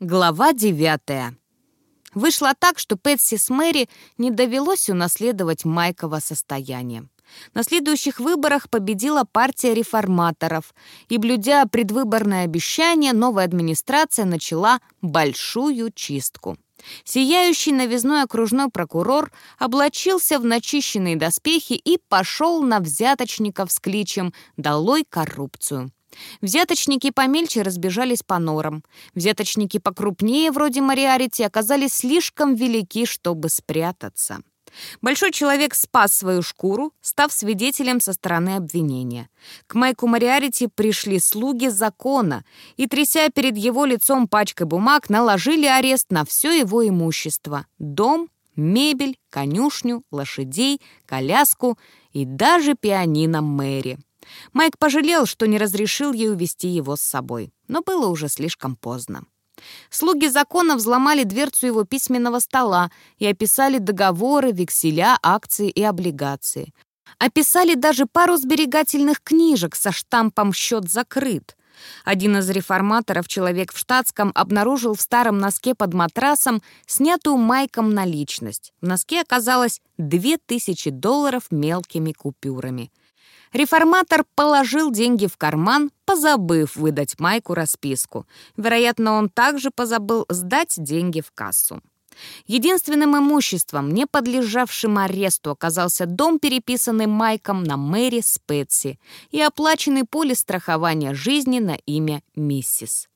Глава девятая. Вышло так, что Пэтси с Мэри не довелось унаследовать Майкова состояние. На следующих выборах победила партия реформаторов, и, блюдя предвыборное обещание, новая администрация начала большую чистку. Сияющий новизной окружной прокурор облачился в начищенные доспехи и пошел на взяточников с кличем «Долой коррупцию». Взяточники помельче разбежались по норам. Взяточники покрупнее, вроде Мариарити, оказались слишком велики, чтобы спрятаться. Большой человек спас свою шкуру, став свидетелем со стороны обвинения. К Майку Мариарити пришли слуги закона и, тряся перед его лицом пачкой бумаг, наложили арест на все его имущество — дом, мебель, конюшню, лошадей, коляску и даже пианино Мэри. Майк пожалел, что не разрешил ей увести его с собой, но было уже слишком поздно. Слуги закона взломали дверцу его письменного стола и описали договоры, векселя, акции и облигации. Описали даже пару сберегательных книжек со штампом «Счет закрыт». Один из реформаторов, человек в штатском, обнаружил в старом носке под матрасом снятую Майком наличность. В носке оказалось 2000 долларов мелкими купюрами. Реформатор положил деньги в карман, позабыв выдать Майку расписку. Вероятно, он также позабыл сдать деньги в кассу. Единственным имуществом, не подлежавшим аресту, оказался дом, переписанный Майком на Мэри Спетси и оплаченный полис страхования жизни на имя миссис.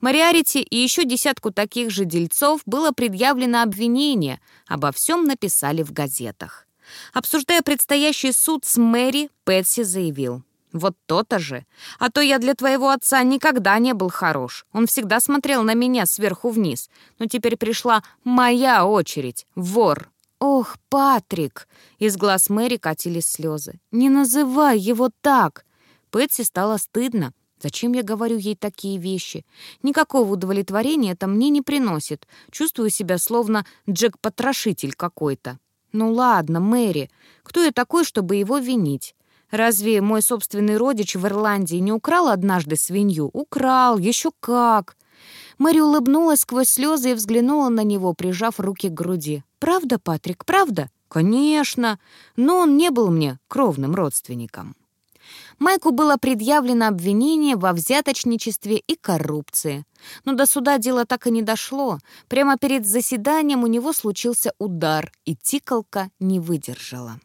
Мариарити и еще десятку таких же дельцов было предъявлено обвинение, обо всем написали в газетах. Обсуждая предстоящий суд с Мэри, Пэтси заявил. «Вот то-то же. А то я для твоего отца никогда не был хорош. Он всегда смотрел на меня сверху вниз. Но теперь пришла моя очередь. Вор». «Ох, Патрик!» Из глаз Мэри катились слезы. «Не называй его так!» Пэтси стало стыдно. Зачем я говорю ей такие вещи? Никакого удовлетворения это мне не приносит. Чувствую себя словно Джек-потрошитель какой-то. «Ну ладно, Мэри, кто я такой, чтобы его винить? Разве мой собственный родич в Ирландии не украл однажды свинью? Украл, еще как!» Мэри улыбнулась сквозь слезы и взглянула на него, прижав руки к груди. «Правда, Патрик, правда?» «Конечно, но он не был мне кровным родственником». Майку было предъявлено обвинение во взяточничестве и коррупции. Но до суда дело так и не дошло. Прямо перед заседанием у него случился удар, и тикалка не выдержала.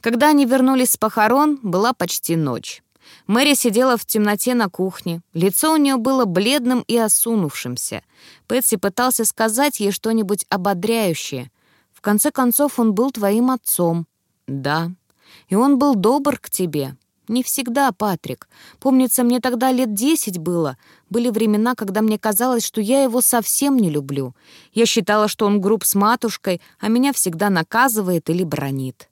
Когда они вернулись с похорон, была почти ночь. Мэри сидела в темноте на кухне. Лицо у нее было бледным и осунувшимся. Пэтси пытался сказать ей что-нибудь ободряющее. «В конце концов, он был твоим отцом». «Да. И он был добр к тебе. Не всегда, Патрик. Помнится, мне тогда лет десять было. Были времена, когда мне казалось, что я его совсем не люблю. Я считала, что он груб с матушкой, а меня всегда наказывает или бронит.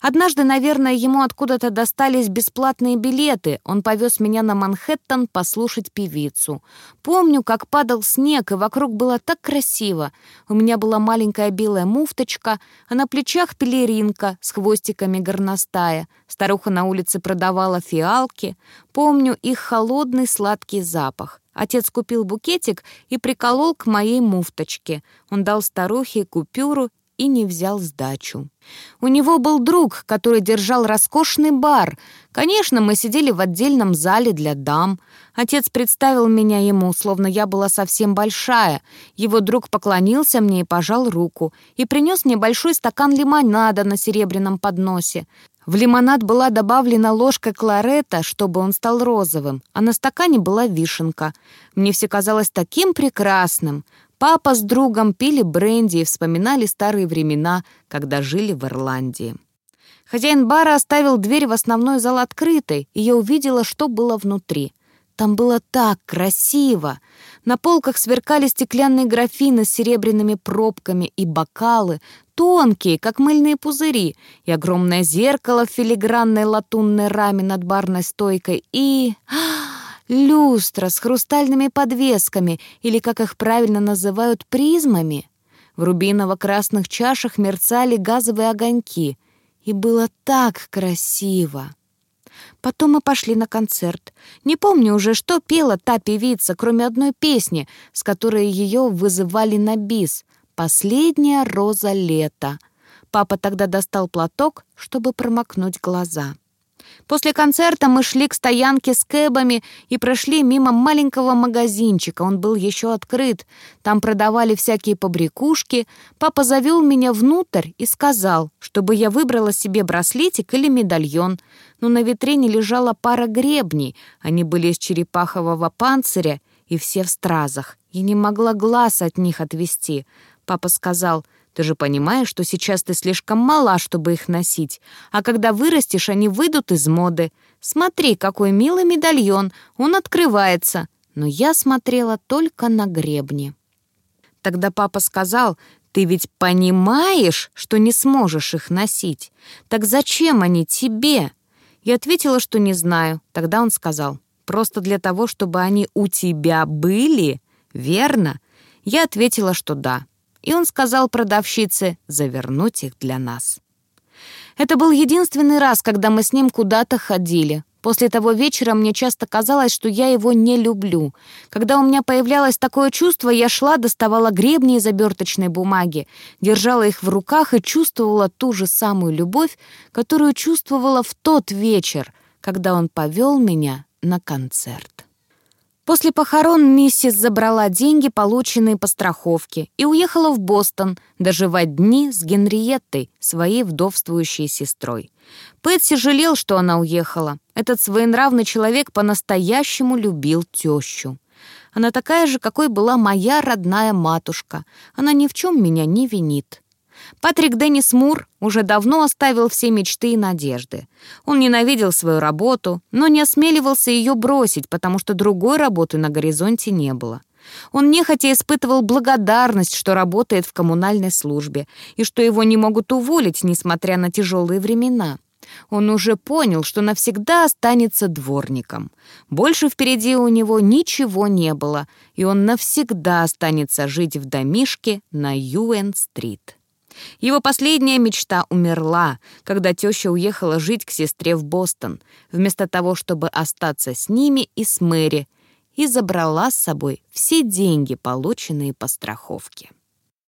Однажды, наверное, ему откуда-то достались бесплатные билеты. Он повез меня на Манхэттен послушать певицу. Помню, как падал снег, и вокруг было так красиво. У меня была маленькая белая муфточка, а на плечах пелеринка с хвостиками горностая. Старуха на улице продавала фиалки. Помню их холодный сладкий запах. Отец купил букетик и приколол к моей муфточке. Он дал старухе купюру и не взял сдачу. У него был друг, который держал роскошный бар. Конечно, мы сидели в отдельном зале для дам. Отец представил меня ему, словно я была совсем большая. Его друг поклонился мне и пожал руку. И принес мне большой стакан лимонада на серебряном подносе. В лимонад была добавлена ложка кларета, чтобы он стал розовым, а на стакане была вишенка. Мне все казалось таким прекрасным. Папа с другом пили бренди и вспоминали старые времена, когда жили в Ирландии. Хозяин бара оставил дверь в основной зал открытой, и я увидела, что было внутри. Там было так красиво. На полках сверкали стеклянные графины с серебряными пробками и бокалы, тонкие, как мыльные пузыри, и огромное зеркало в филигранной латунной раме над барной стойкой, и... Люстра с хрустальными подвесками, или, как их правильно называют, призмами. В рубиново-красных чашах мерцали газовые огоньки. И было так красиво. Потом мы пошли на концерт. Не помню уже, что пела та певица, кроме одной песни, с которой ее вызывали на бис. «Последняя роза лета». Папа тогда достал платок, чтобы промокнуть глаза. После концерта мы шли к стоянке с кэбами и прошли мимо маленького магазинчика. Он был еще открыт. Там продавали всякие побрякушки. Папа завел меня внутрь и сказал, чтобы я выбрала себе браслетик или медальон. Но на витрине лежала пара гребней. Они были из черепахового панциря и все в стразах. Я не могла глаз от них отвести. Папа сказал — ты же понимаешь, что сейчас ты слишком мала, чтобы их носить, а когда вырастешь, они выйдут из моды. Смотри, какой милый медальон, он открывается. Но я смотрела только на гребни. Тогда папа сказал, ты ведь понимаешь, что не сможешь их носить. Так зачем они тебе? Я ответила, что не знаю. Тогда он сказал, просто для того, чтобы они у тебя были, верно? Я ответила, что да и он сказал продавщице завернуть их для нас. Это был единственный раз, когда мы с ним куда-то ходили. После того вечера мне часто казалось, что я его не люблю. Когда у меня появлялось такое чувство, я шла, доставала гребни из оберточной бумаги, держала их в руках и чувствовала ту же самую любовь, которую чувствовала в тот вечер, когда он повел меня на концерт. После похорон миссис забрала деньги, полученные по страховке, и уехала в Бостон доживать дни с Генриеттой, своей вдовствующей сестрой. Пэтси жалел, что она уехала. Этот своенравный человек по-настоящему любил тещу. Она такая же, какой была моя родная матушка. Она ни в чем меня не винит. Патрик Деннис Мур уже давно оставил все мечты и надежды. Он ненавидел свою работу, но не осмеливался ее бросить, потому что другой работы на горизонте не было. Он нехотя испытывал благодарность, что работает в коммунальной службе, и что его не могут уволить, несмотря на тяжелые времена. Он уже понял, что навсегда останется дворником. Больше впереди у него ничего не было, и он навсегда останется жить в домишке на Юэн-стрит. Его последняя мечта умерла, когда теща уехала жить к сестре в Бостон, вместо того, чтобы остаться с ними и с Мэри, и забрала с собой все деньги, полученные по страховке.